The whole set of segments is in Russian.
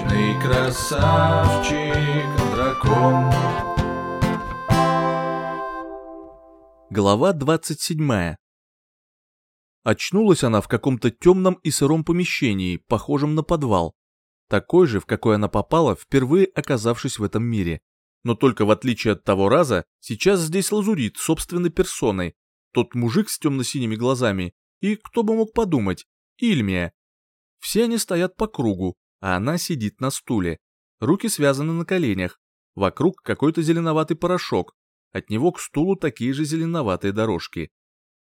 Вечный красавчик дракон. Глава 27. Очнулась она в каком-то темном и сыром помещении, похожем на подвал. Такой же, в какой она попала, впервые оказавшись в этом мире. Но только в отличие от того раза, сейчас здесь лазурит собственной персоной. Тот мужик с темно-синими глазами. И, кто бы мог подумать, Ильмия. Все они стоят по кругу, а она сидит на стуле. Руки связаны на коленях. Вокруг какой-то зеленоватый порошок. От него к стулу такие же зеленоватые дорожки.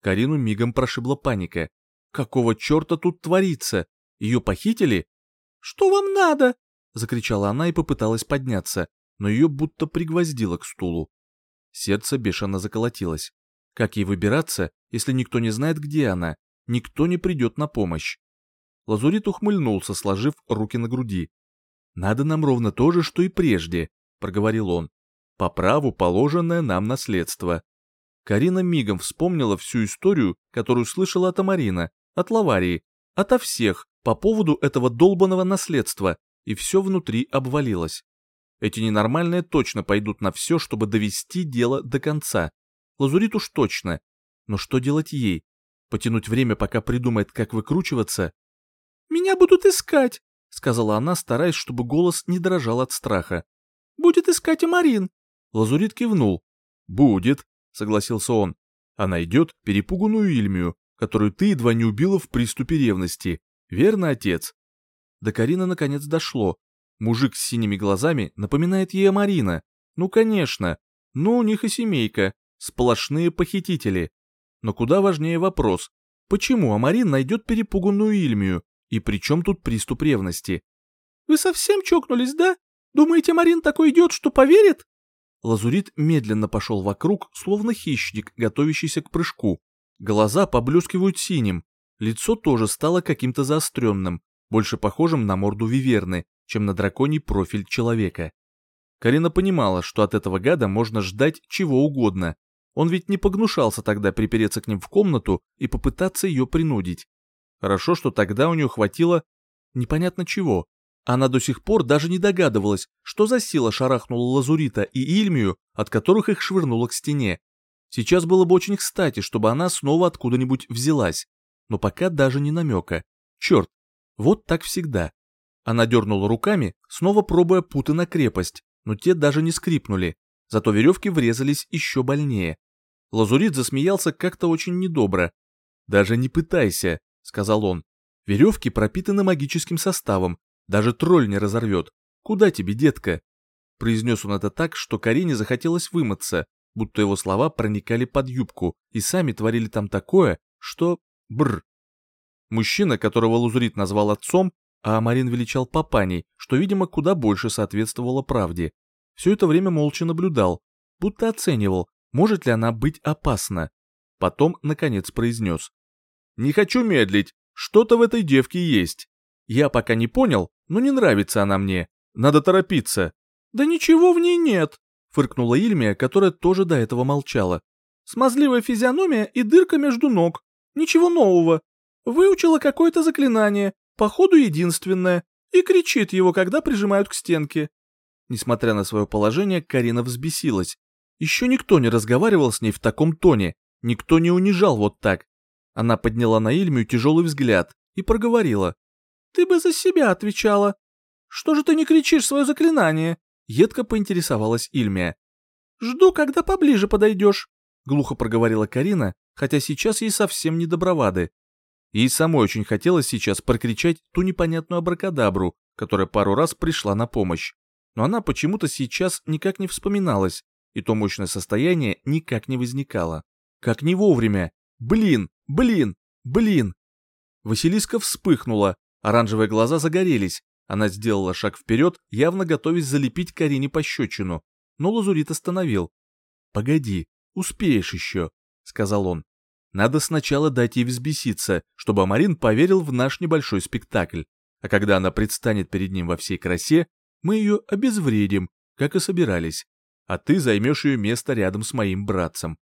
Карину мигом прошибла паника. Какого черта тут творится? Ее похитили? «Что вам надо?» — закричала она и попыталась подняться, но ее будто пригвоздило к стулу. Сердце бешено заколотилось. Как ей выбираться, если никто не знает, где она? Никто не придет на помощь. Лазурит ухмыльнулся, сложив руки на груди. «Надо нам ровно то же, что и прежде», — проговорил он. «По праву положенное нам наследство». Карина мигом вспомнила всю историю, которую слышала от Амарина, от Лаварии, ото всех, по поводу этого долбанного наследства, и все внутри обвалилось. Эти ненормальные точно пойдут на все, чтобы довести дело до конца. Лазурит уж точно. Но что делать ей? Потянуть время, пока придумает, как выкручиваться? «Меня будут искать», — сказала она, стараясь, чтобы голос не дрожал от страха. «Будет искать и Марин». Лазурит кивнул. «Будет», — согласился он. «Она идет перепуганную Ильмию, которую ты едва не убила в приступе ревности. Верно, отец?» До Карины наконец дошло. Мужик с синими глазами напоминает ей Марина. Ну, конечно. Ну, у них и семейка. Сплошные похитители. Но куда важнее вопрос. Почему Амарин найдет перепуганную Ильмию? И при чем тут приступ ревности? «Вы совсем чокнулись, да? Думаете, Марин такой идет, что поверит?» Лазурит медленно пошел вокруг, словно хищник, готовящийся к прыжку. Глаза поблескивают синим, лицо тоже стало каким-то заостренным, больше похожим на морду виверны, чем на драконий профиль человека. Карина понимала, что от этого гада можно ждать чего угодно. Он ведь не погнушался тогда припереться к ним в комнату и попытаться ее принудить. Хорошо, что тогда у нее хватило непонятно чего. Она до сих пор даже не догадывалась, что за сила шарахнула Лазурита и Ильмию, от которых их швырнуло к стене. Сейчас было бы очень кстати, чтобы она снова откуда-нибудь взялась. Но пока даже не намека. Черт, вот так всегда. Она дернула руками, снова пробуя путы на крепость, но те даже не скрипнули, зато веревки врезались еще больнее. Лазурит засмеялся как-то очень недобро. «Даже не пытайся», — сказал он. «Веревки пропитаны магическим составом, даже тролль не разорвет. Куда тебе, детка?» Произнес он это так, что Карине захотелось вымыться, будто его слова проникали под юбку и сами творили там такое, что... Бр. Мужчина, которого Лазурит назвал отцом, а Амарин величал папаней, что, видимо, куда больше соответствовало правде. Все это время молча наблюдал, будто оценивал, может ли она быть опасна. Потом, наконец, произнес. «Не хочу медлить, что-то в этой девке есть. Я пока не понял, но не нравится она мне. Надо торопиться». «Да ничего в ней нет», — фыркнула Ильмия, которая тоже до этого молчала. «Смазливая физиономия и дырка между ног. Ничего нового. Выучила какое-то заклинание, походу единственное, и кричит его, когда прижимают к стенке. Несмотря на свое положение, Карина взбесилась. Еще никто не разговаривал с ней в таком тоне, никто не унижал вот так. Она подняла на Ильмию тяжелый взгляд и проговорила. «Ты бы за себя отвечала. Что же ты не кричишь свое заклинание?» Едко поинтересовалась Ильмия. «Жду, когда поближе подойдешь», — глухо проговорила Карина, хотя сейчас ей совсем не добровады. Ей самой очень хотелось сейчас прокричать ту непонятную абракадабру, которая пару раз пришла на помощь. Но она почему-то сейчас никак не вспоминалась, и то мощное состояние никак не возникало. Как не вовремя. Блин, блин, блин. Василиска вспыхнула, оранжевые глаза загорелись. Она сделала шаг вперед, явно готовясь залепить Карине пощечину, но Лазурит остановил. «Погоди, успеешь еще», — сказал он. Надо сначала дать ей взбеситься, чтобы Амарин поверил в наш небольшой спектакль. А когда она предстанет перед ним во всей красе, мы ее обезвредим, как и собирались. А ты займешь ее место рядом с моим братцем.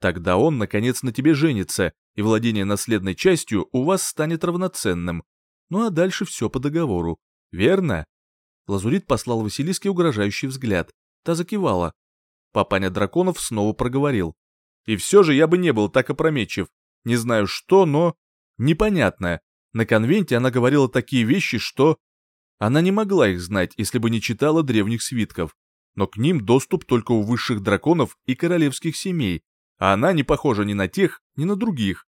Тогда он, наконец, на тебе женится, и владение наследной частью у вас станет равноценным. Ну а дальше все по договору. Верно? Лазурит послал Василиске угрожающий взгляд. Та закивала. Папаня драконов снова проговорил. И все же я бы не был так опрометчив. Не знаю что, но... Непонятно. На конвенте она говорила такие вещи, что... Она не могла их знать, если бы не читала древних свитков. Но к ним доступ только у высших драконов и королевских семей, а она не похожа ни на тех, ни на других.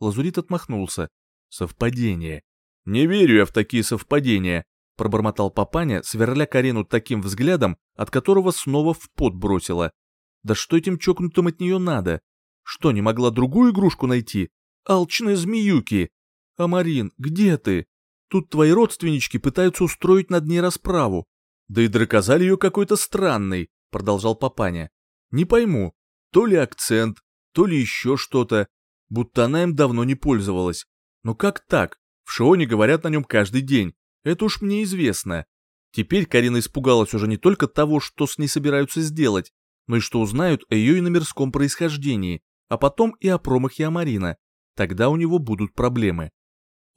Лазурит отмахнулся. Совпадение. Не верю я в такие совпадения, пробормотал папаня, сверля Карину таким взглядом, от которого снова в пот бросила. Да что этим чокнутым от нее надо? Что, не могла другую игрушку найти? Алчные змеюки! Амарин, где ты? Тут твои родственнички пытаются устроить над ней расправу. Да и дракозаль ее какой-то странный, продолжал папаня. Не пойму, то ли акцент, то ли еще что-то, будто она им давно не пользовалась. Но как так? В Шионе говорят на нем каждый день, это уж мне известно. Теперь Карина испугалась уже не только того, что с ней собираются сделать, но и что узнают о ее иномерском происхождении, а потом и о промахе Амарина. Тогда у него будут проблемы.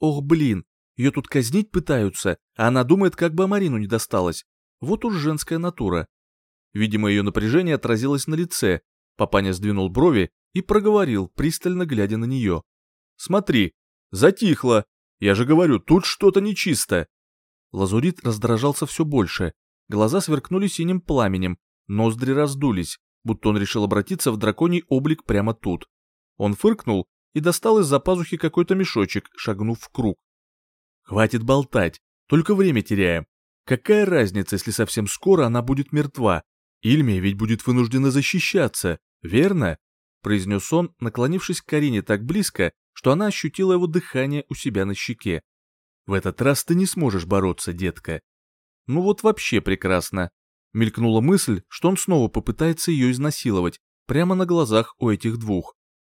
Ох, блин, ее тут казнить пытаются, а она думает, как бы Амарину не досталось. Вот уж женская натура. Видимо, ее напряжение отразилось на лице. Папаня сдвинул брови и проговорил, пристально глядя на нее. «Смотри, затихло. Я же говорю, тут что-то нечисто». Лазурит раздражался все больше. Глаза сверкнули синим пламенем, ноздри раздулись, будто он решил обратиться в драконий облик прямо тут. Он фыркнул и достал из-за пазухи какой-то мешочек, шагнув в круг. «Хватит болтать, только время теряем. Какая разница, если совсем скоро она будет мертва? Ильмия ведь будет вынуждена защищаться, верно?» Произнес он, наклонившись к Карине так близко, что она ощутила его дыхание у себя на щеке. «В этот раз ты не сможешь бороться, детка». «Ну вот вообще прекрасно. Мелькнула мысль, что он снова попытается ее изнасиловать, прямо на глазах у этих двух.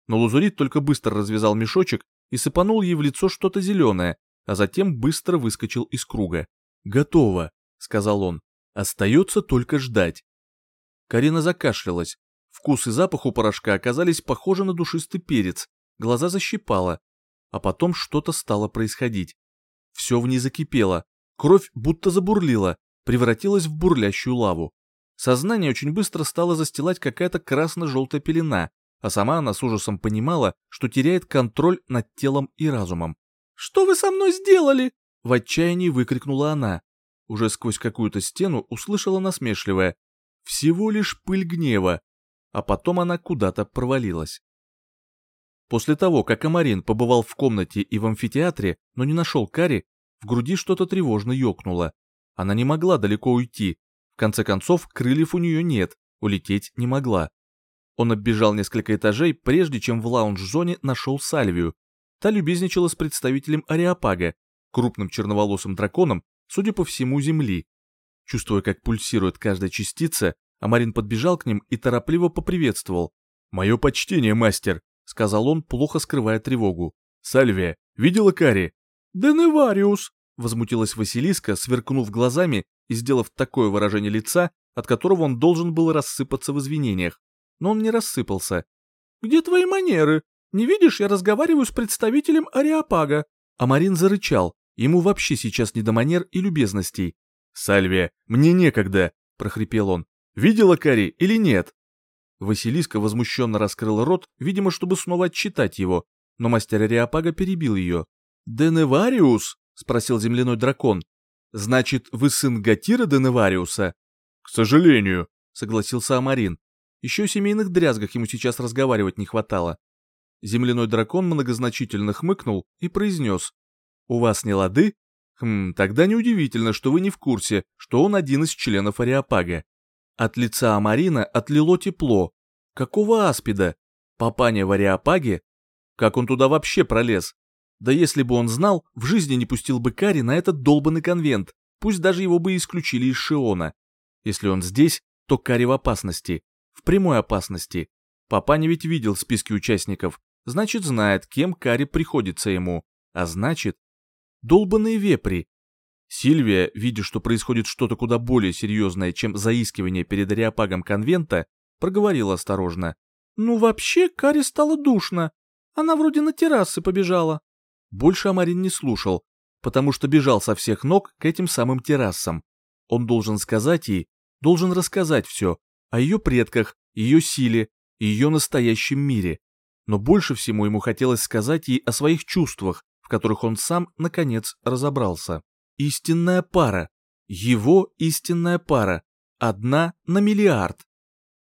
Но Лазурит только быстро развязал мешочек и сыпанул ей в лицо что-то зеленое, а затем быстро выскочил из круга. «Готово», — сказал он. «Остается только ждать». Карина закашлялась. Вкус и запах у порошка оказались похожи на душистый перец, глаза защипало. А потом что-то стало происходить. Все в ней закипело, кровь будто забурлила, превратилась в бурлящую лаву. Сознание очень быстро стало застилать какая-то красно-желтая пелена, а сама она с ужасом понимала, что теряет контроль над телом и разумом. «Что вы со мной сделали?» — в отчаянии выкрикнула она. Уже сквозь какую-то стену услышала насмешливое «Всего лишь пыль гнева», а потом она куда-то провалилась. После того, как Амарин побывал в комнате и в амфитеатре, но не нашел Кари, в груди что-то тревожно ёкнуло. Она не могла далеко уйти. В конце концов, крыльев у нее нет, улететь не могла. Он оббежал несколько этажей, прежде чем в лаунж-зоне нашел Сальвию. Та любезничала с представителем Ариапага, крупным черноволосым драконом, судя по всему, Земли. Чувствуя, как пульсирует каждая частица, Амарин подбежал к ним и торопливо поприветствовал. «Мое почтение, мастер», — сказал он, плохо скрывая тревогу. «Сальвия, видела Кари?» «Деневариус», Возмутилась Василиска, сверкнув глазами и сделав такое выражение лица, от которого он должен был рассыпаться в извинениях. Но он не рассыпался. «Где твои манеры? Не видишь, я разговариваю с представителем Ариапага». А Марин зарычал. Ему вообще сейчас не до манер и любезностей. «Сальвия, мне некогда», — прохрипел он. «Видела Кари или нет?» Василиска возмущенно раскрыла рот, видимо, чтобы снова отчитать его, но мастер Ариапага перебил ее. «Деневариус!» — спросил земляной дракон. «Значит, вы сын Гатира Деневариуса?» «К сожалению», — согласился Амарин. Еще семейных дрязгах ему сейчас разговаривать не хватало. Земляной дракон многозначительно хмыкнул и произнес. «У вас не лады? Хм, тогда неудивительно, что вы не в курсе, что он один из членов Ариапага. От лица Амарина отлило тепло. Какого аспида? Папаня в Ариапаге? Как он туда вообще пролез? Да если бы он знал, в жизни не пустил бы Кари на этот долбанный конвент, пусть даже его бы исключили из Шиона. Если он здесь, то Кари в опасности, в прямой опасности. Папаня ведь видел списки участников, значит знает, кем Кари приходится ему, а значит... Долбанные вепри. Сильвия, видя, что происходит что-то куда более серьезное, чем заискивание перед ариапагом конвента, проговорила осторожно. «Ну вообще, Кари стало душно. Она вроде на террасы побежала». Больше Амарин не слушал, потому что бежал со всех ног к этим самым террасам. Он должен сказать ей, должен рассказать все о ее предках, ее силе ее настоящем мире. Но больше всего ему хотелось сказать ей о своих чувствах, в которых он сам, наконец, разобрался. Истинная пара. Его истинная пара. Одна на миллиард.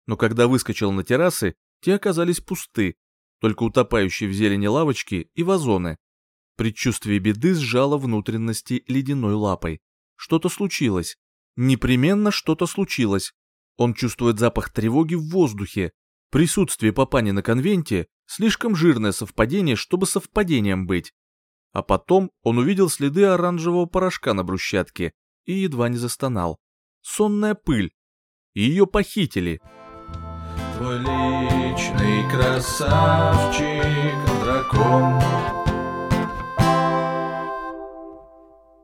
Но когда выскочил на террасы, те оказались пусты, только утопающие в зелени лавочки и вазоны. Предчувствие беды сжало внутренности ледяной лапой. Что-то случилось. Непременно что-то случилось. Он чувствует запах тревоги в воздухе. Присутствие папани на конвенте – слишком жирное совпадение, чтобы совпадением быть. А потом он увидел следы оранжевого порошка на брусчатке и едва не застонал. Сонная пыль. Ее похитили. Твой личный красавчик, дракон